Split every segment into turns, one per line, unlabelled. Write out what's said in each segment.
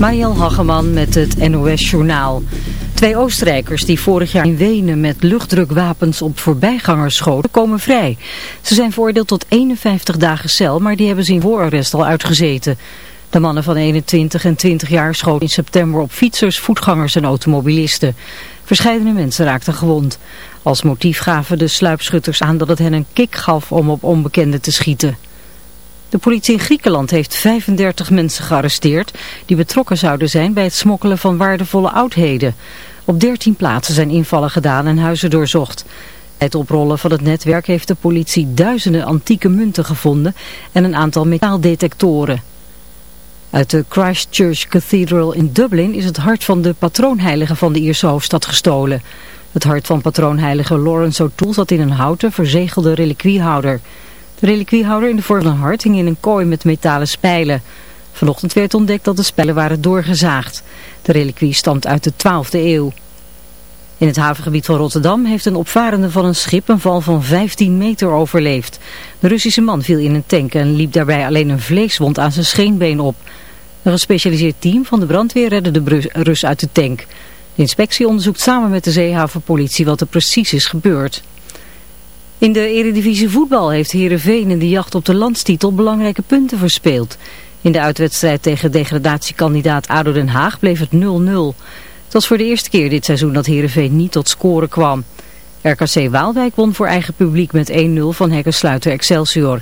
Mariel Hageman met het NOS Journaal. Twee Oostenrijkers die vorig jaar in Wenen met luchtdrukwapens op voorbijgangers schoten, komen vrij. Ze zijn veroordeeld tot 51 dagen cel, maar die hebben ze in voorarrest al uitgezeten. De mannen van 21 en 20 jaar schoten in september op fietsers, voetgangers en automobilisten. Verscheidene mensen raakten gewond. Als motief gaven de sluipschutters aan dat het hen een kick gaf om op onbekenden te schieten. De politie in Griekenland heeft 35 mensen gearresteerd die betrokken zouden zijn bij het smokkelen van waardevolle oudheden. Op 13 plaatsen zijn invallen gedaan en huizen doorzocht. Het oprollen van het netwerk heeft de politie duizenden antieke munten gevonden en een aantal metaaldetectoren. Uit de Christchurch Cathedral in Dublin is het hart van de patroonheilige van de Ierse hoofdstad gestolen. Het hart van patroonheilige Lawrence O'Toole zat in een houten verzegelde reliquiehouder. De reliquiehouder in de vorm van een hart hing in een kooi met metalen spijlen. Vanochtend werd ontdekt dat de spijlen waren doorgezaagd. De reliquie stamt uit de 12e eeuw. In het havengebied van Rotterdam heeft een opvarende van een schip een val van 15 meter overleefd. De Russische man viel in een tank en liep daarbij alleen een vleeswond aan zijn scheenbeen op. Een gespecialiseerd team van de brandweer redde de Rus uit de tank. De inspectie onderzoekt samen met de zeehavenpolitie wat er precies is gebeurd. In de eredivisie voetbal heeft Heerenveen in de jacht op de landstitel belangrijke punten verspeeld. In de uitwedstrijd tegen degradatiekandidaat ADO Den Haag bleef het 0-0. Het was voor de eerste keer dit seizoen dat Heerenveen niet tot scoren kwam. RKC Waalwijk won voor eigen publiek met 1-0 van hekkensluiter Excelsior.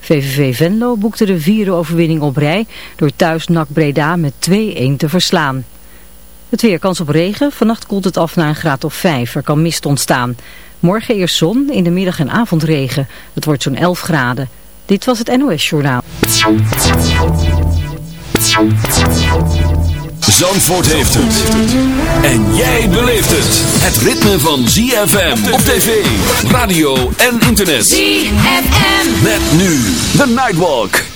VVV Venlo boekte de vierde overwinning op rij door thuis NAC Breda met 2-1 te verslaan. Het weer kans op regen. Vannacht koelt het af naar een graad of 5. Er kan mist ontstaan. Morgen eerst zon, in de middag en avond regen. Het wordt zo'n 11 graden. Dit was het NOS Journaal.
Zandvoort heeft het. En jij beleeft het. Het ritme van ZFM op tv, radio en internet.
ZFM.
Met nu The Nightwalk.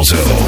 Malzo.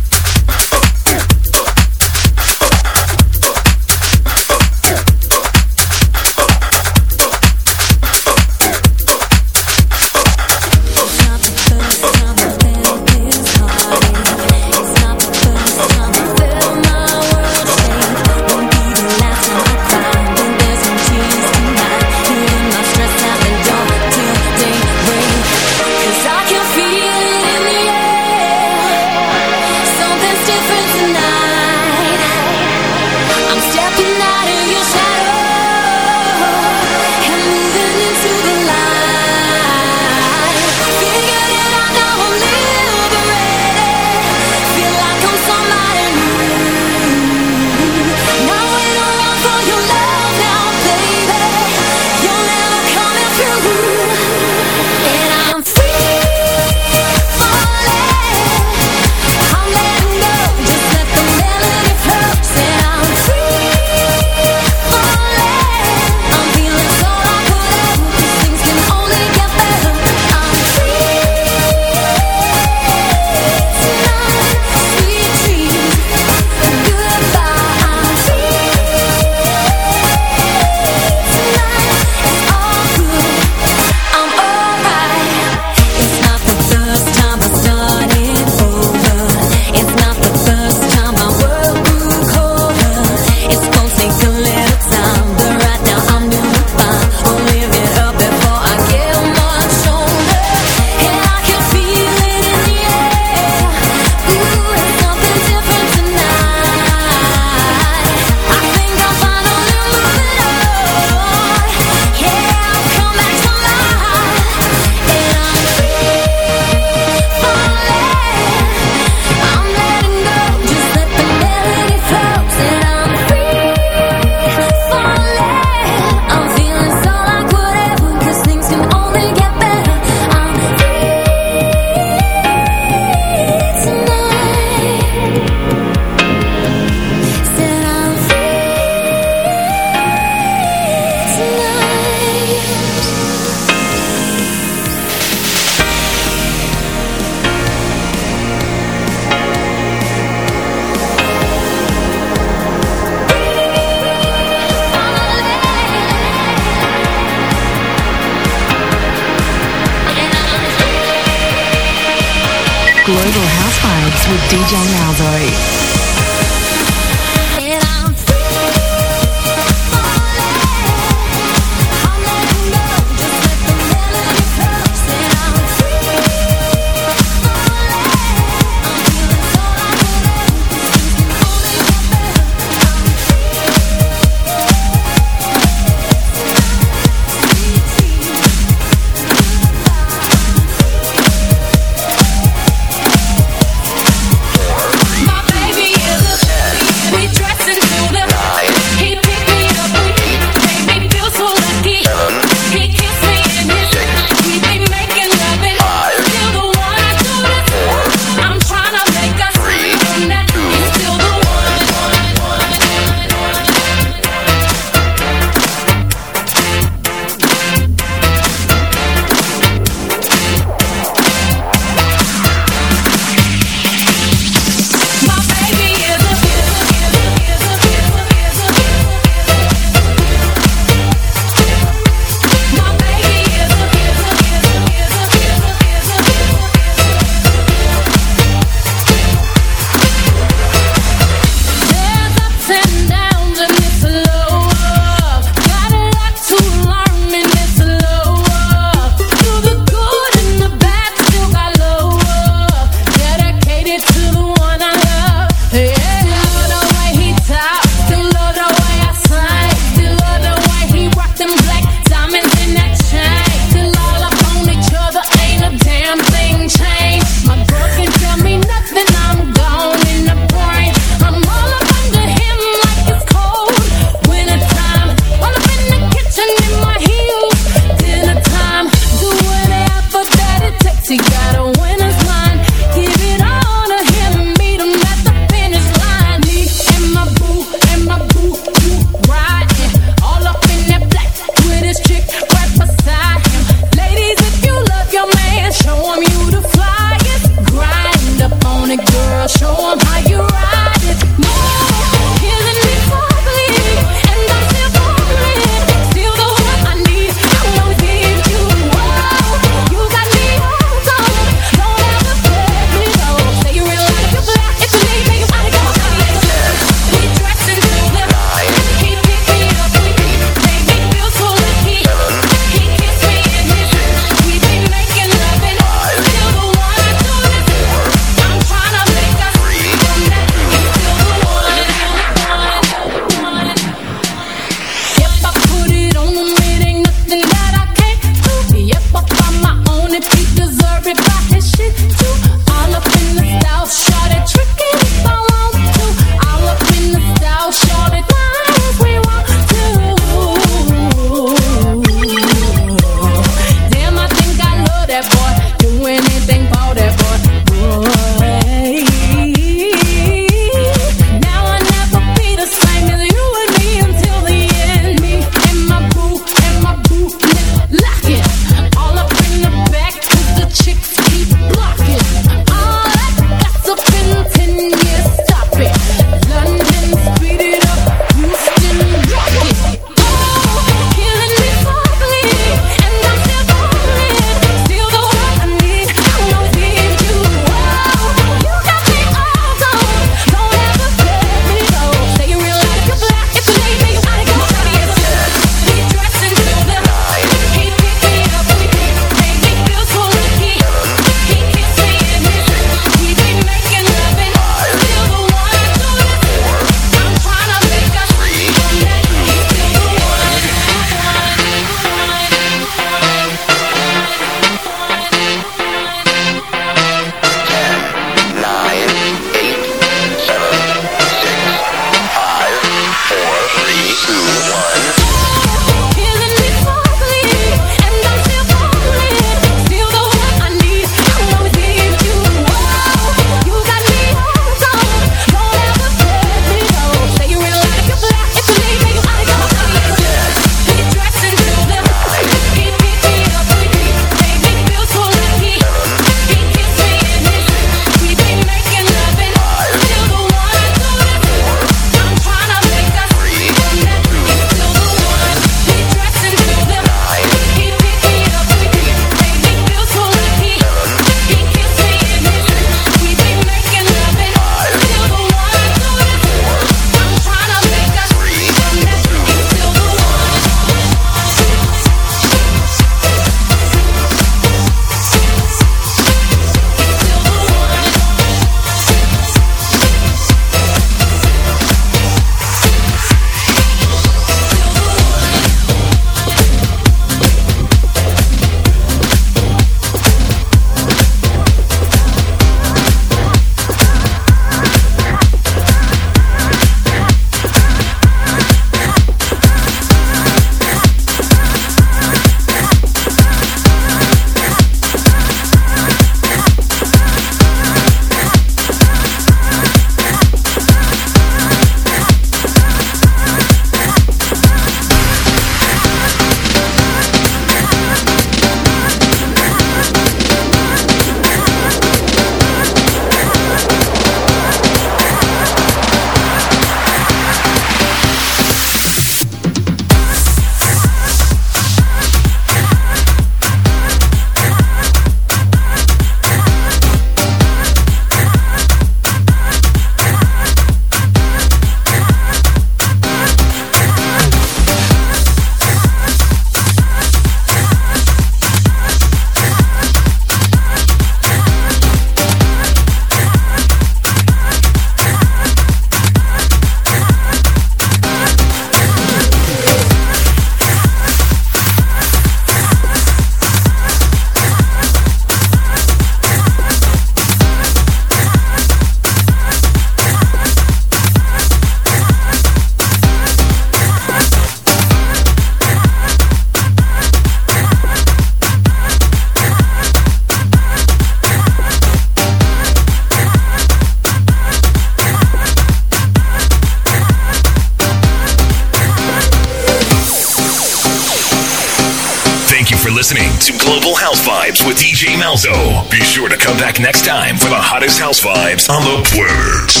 hottest house vibes on the planet.